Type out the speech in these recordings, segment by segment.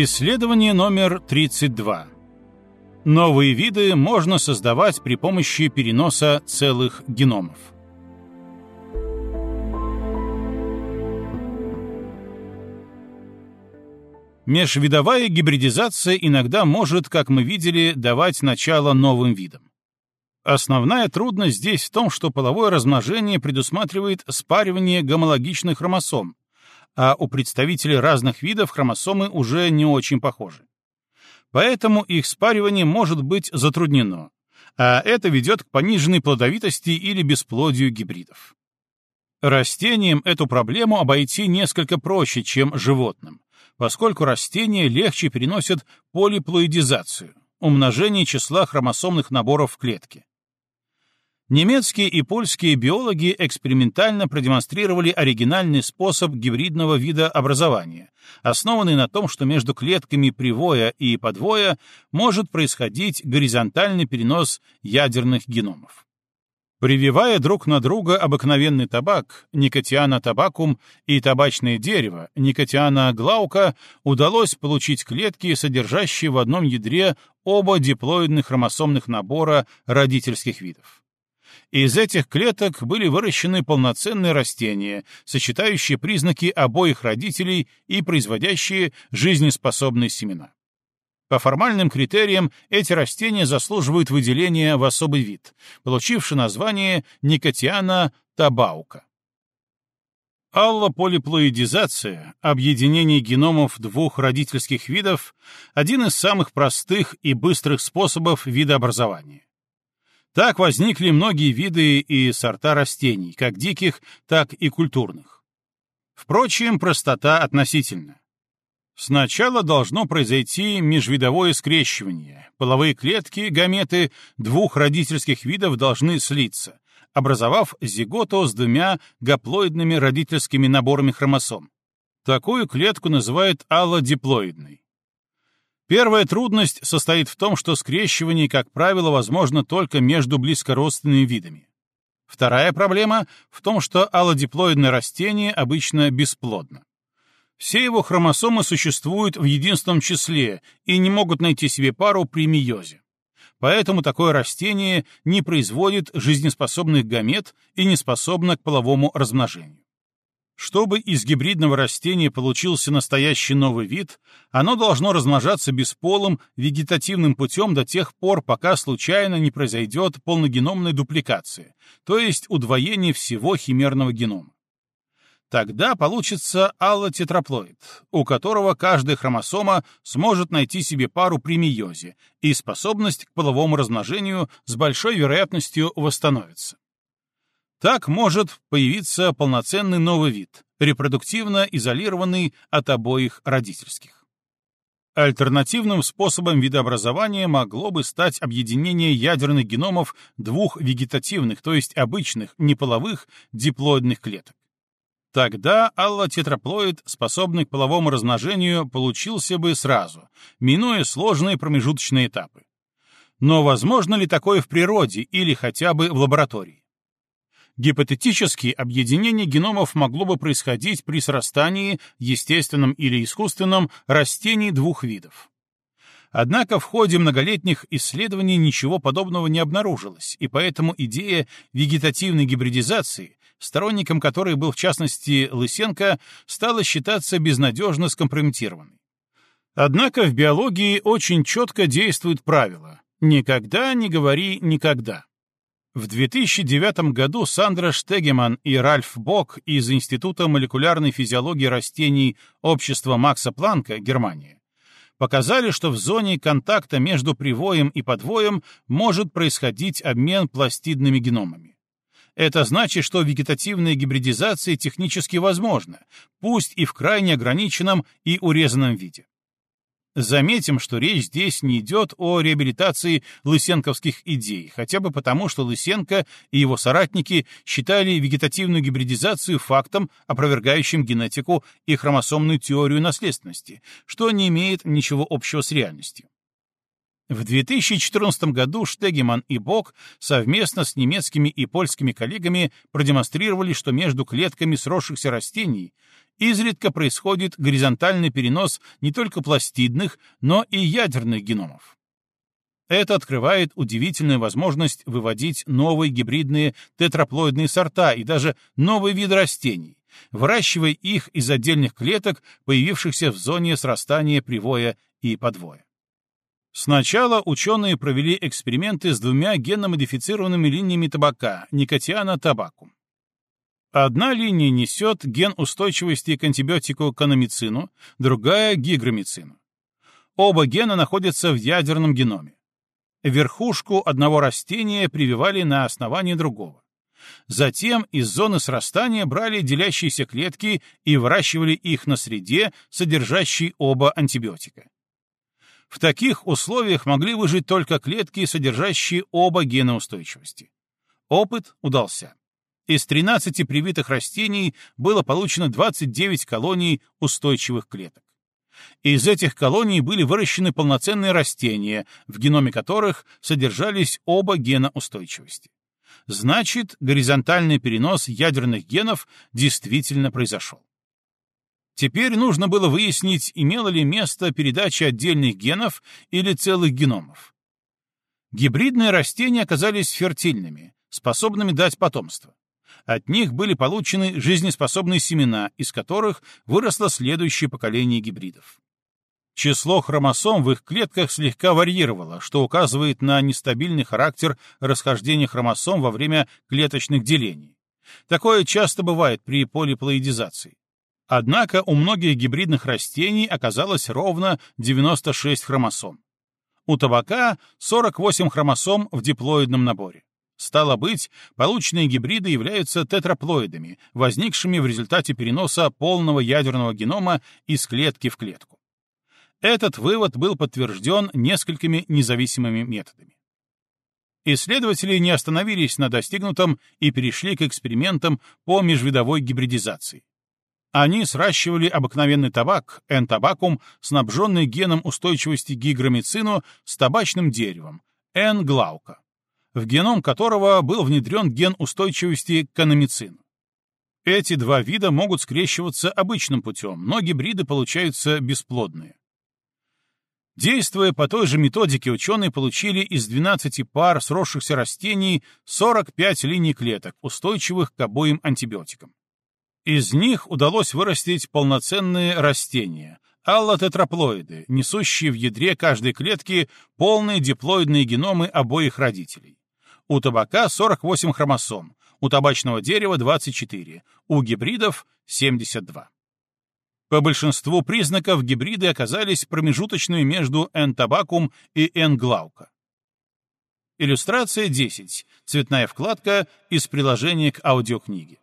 Исследование номер 32. Новые виды можно создавать при помощи переноса целых геномов. Межвидовая гибридизация иногда может, как мы видели, давать начало новым видам. Основная трудность здесь в том, что половое размножение предусматривает спаривание гомологичных хромосом, а у представителей разных видов хромосомы уже не очень похожи. Поэтому их спаривание может быть затруднено, а это ведет к пониженной плодовитости или бесплодию гибридов. Растениям эту проблему обойти несколько проще, чем животным, поскольку растения легче переносят полиплоидизацию, умножение числа хромосомных наборов в клетке. Немецкие и польские биологи экспериментально продемонстрировали оригинальный способ гибридного вида образования, основанный на том, что между клетками привоя и подвоя может происходить горизонтальный перенос ядерных геномов. Прививая друг на друга обыкновенный табак, никотиана табакум, и табачное дерево, никотиана глаука, удалось получить клетки, содержащие в одном ядре оба диплоидных хромосомных набора родительских видов. Из этих клеток были выращены полноценные растения, сочетающие признаки обоих родителей и производящие жизнеспособные семена. По формальным критериям эти растения заслуживают выделения в особый вид, получивший название Никотиана табаука. Аллополиплоидизация, объединение геномов двух родительских видов, один из самых простых и быстрых способов видообразования. Так возникли многие виды и сорта растений, как диких, так и культурных. Впрочем, простота относительна. Сначала должно произойти межвидовое скрещивание. Половые клетки, гаметы двух родительских видов должны слиться, образовав зиготу с двумя гаплоидными родительскими наборами хромосом. Такую клетку называют аллодиплоидной. Первая трудность состоит в том, что скрещивание, как правило, возможно только между близкородственными видами. Вторая проблема в том, что аллодиплоидное растение обычно бесплодно. Все его хромосомы существуют в единственном числе и не могут найти себе пару при мейозе. Поэтому такое растение не производит жизнеспособных гамет и не способно к половому размножению. Чтобы из гибридного растения получился настоящий новый вид, оно должно размножаться бесполым вегетативным путем до тех пор, пока случайно не произойдет полногеномная дупликация, то есть удвоение всего химерного генома. Тогда получится аллотетраплоид, у которого каждая хромосома сможет найти себе пару при мейозе, и способность к половому размножению с большой вероятностью восстановится. Так может появиться полноценный новый вид, репродуктивно изолированный от обоих родительских. Альтернативным способом видообразования могло бы стать объединение ядерных геномов двух вегетативных, то есть обычных, неполовых, диплоидных клеток. Тогда аллотетраплоид, способный к половому размножению, получился бы сразу, минуя сложные промежуточные этапы. Но возможно ли такое в природе или хотя бы в лаборатории? Гипотетически объединение геномов могло бы происходить при срастании, естественном или искусственном, растений двух видов. Однако в ходе многолетних исследований ничего подобного не обнаружилось, и поэтому идея вегетативной гибридизации, сторонником которой был в частности Лысенко, стала считаться безнадежно скомпрометированной. Однако в биологии очень четко действует правило «никогда не говори никогда». В 2009 году Сандра Штегеман и Ральф Бок из Института молекулярной физиологии растений Общества Макса Планка, Германия, показали, что в зоне контакта между привоем и подвоем может происходить обмен пластидными геномами. Это значит, что вегетативная гибридизация технически возможна, пусть и в крайне ограниченном и урезанном виде. Заметим, что речь здесь не идет о реабилитации лысенковских идей, хотя бы потому, что Лысенко и его соратники считали вегетативную гибридизацию фактом, опровергающим генетику и хромосомную теорию наследственности, что не имеет ничего общего с реальностью. В 2014 году Штегеман и Бок совместно с немецкими и польскими коллегами продемонстрировали, что между клетками сросшихся растений изредка происходит горизонтальный перенос не только пластидных, но и ядерных геномов. Это открывает удивительную возможность выводить новые гибридные тетраплоидные сорта и даже новые виды растений, выращивая их из отдельных клеток, появившихся в зоне срастания привоя и подвоя. Сначала ученые провели эксперименты с двумя генно-модифицированными линиями табака – никотиана табаку. Одна линия несет ген устойчивости к антибиотику канамицину, другая — гигромицину. Оба гена находятся в ядерном геноме. Верхушку одного растения прививали на основании другого. Затем из зоны срастания брали делящиеся клетки и выращивали их на среде, содержащей оба антибиотика. В таких условиях могли выжить только клетки, содержащие оба гена устойчивости. Опыт удался. Из 13 привитых растений было получено 29 колоний устойчивых клеток. Из этих колоний были выращены полноценные растения, в геноме которых содержались оба гена устойчивости. Значит, горизонтальный перенос ядерных генов действительно произошел. Теперь нужно было выяснить, имело ли место передача отдельных генов или целых геномов. Гибридные растения оказались фертильными, способными дать потомство. От них были получены жизнеспособные семена, из которых выросло следующее поколение гибридов. Число хромосом в их клетках слегка варьировало, что указывает на нестабильный характер расхождения хромосом во время клеточных делений. Такое часто бывает при полиплоидизации. Однако у многих гибридных растений оказалось ровно 96 хромосом. У табака 48 хромосом в диплоидном наборе. Стало быть, полученные гибриды являются тетраплоидами, возникшими в результате переноса полного ядерного генома из клетки в клетку. Этот вывод был подтвержден несколькими независимыми методами. Исследователи не остановились на достигнутом и перешли к экспериментам по межвидовой гибридизации. Они сращивали обыкновенный табак, N-табакум, снабженный геном устойчивости гигромицину с табачным деревом, N-глаука, в геном которого был внедрен ген устойчивости к канамицину. Эти два вида могут скрещиваться обычным путем, но гибриды получаются бесплодные. Действуя по той же методике, ученые получили из 12 пар сросшихся растений 45 линий клеток, устойчивых к обоим антибиотикам. Из них удалось вырастить полноценные растения, аллотетраплоиды, несущие в ядре каждой клетки полные диплоидные геномы обоих родителей. У табака 48 хромосом, у табачного дерева 24, у гибридов 72. По большинству признаков гибриды оказались промежуточными между N-табакум и N-глаука. Иллюстрация 10. Цветная вкладка из приложения к аудиокниге.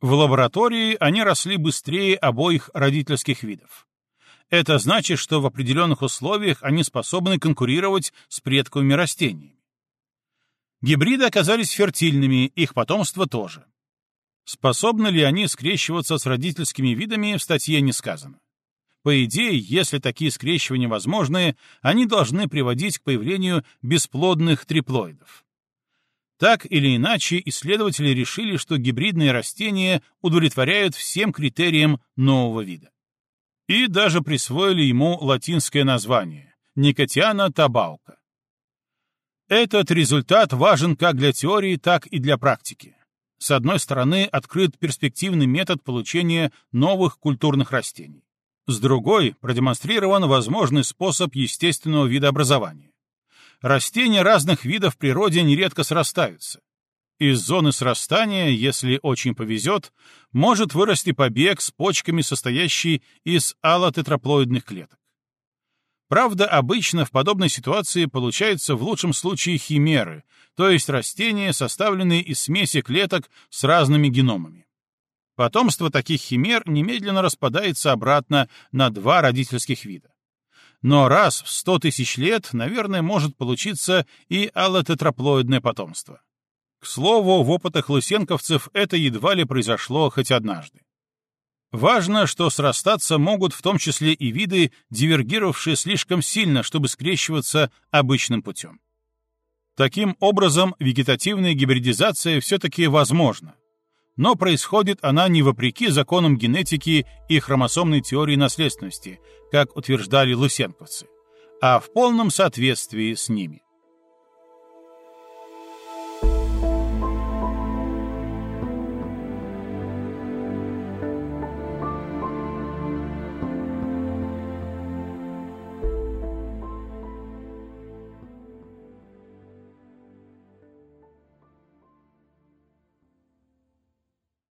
В лаборатории они росли быстрее обоих родительских видов. Это значит, что в определенных условиях они способны конкурировать с предковыми растениями. Гибриды оказались фертильными, их потомство тоже. Способны ли они скрещиваться с родительскими видами, в статье не сказано. По идее, если такие скрещивания возможны, они должны приводить к появлению бесплодных триплоидов. Так или иначе, исследователи решили, что гибридные растения удовлетворяют всем критериям нового вида. И даже присвоили ему латинское название — Никотиана табаука. Этот результат важен как для теории, так и для практики. С одной стороны, открыт перспективный метод получения новых культурных растений. С другой, продемонстрирован возможный способ естественного видообразования растения разных видов в природе нередко срастаются. Из зоны срастания, если очень повезет, может вырасти побег с почками, состоящий из аллотетраплоидных клеток. Правда, обычно в подобной ситуации получаются в лучшем случае химеры, то есть растения, составленные из смеси клеток с разными геномами. Потомство таких химер немедленно распадается обратно на два родительских вида но раз в сто тысяч лет, наверное, может получиться и аллотетраплоидное потомство. К слову, в опытах лысенковцев это едва ли произошло хоть однажды. Важно, что срастаться могут в том числе и виды, дивергировавшие слишком сильно, чтобы скрещиваться обычным путем. Таким образом, вегетативная гибридизация все-таки возможна. Но происходит она не вопреки законам генетики и хромосомной теории наследственности, как утверждали лысенковцы, а в полном соответствии с ними.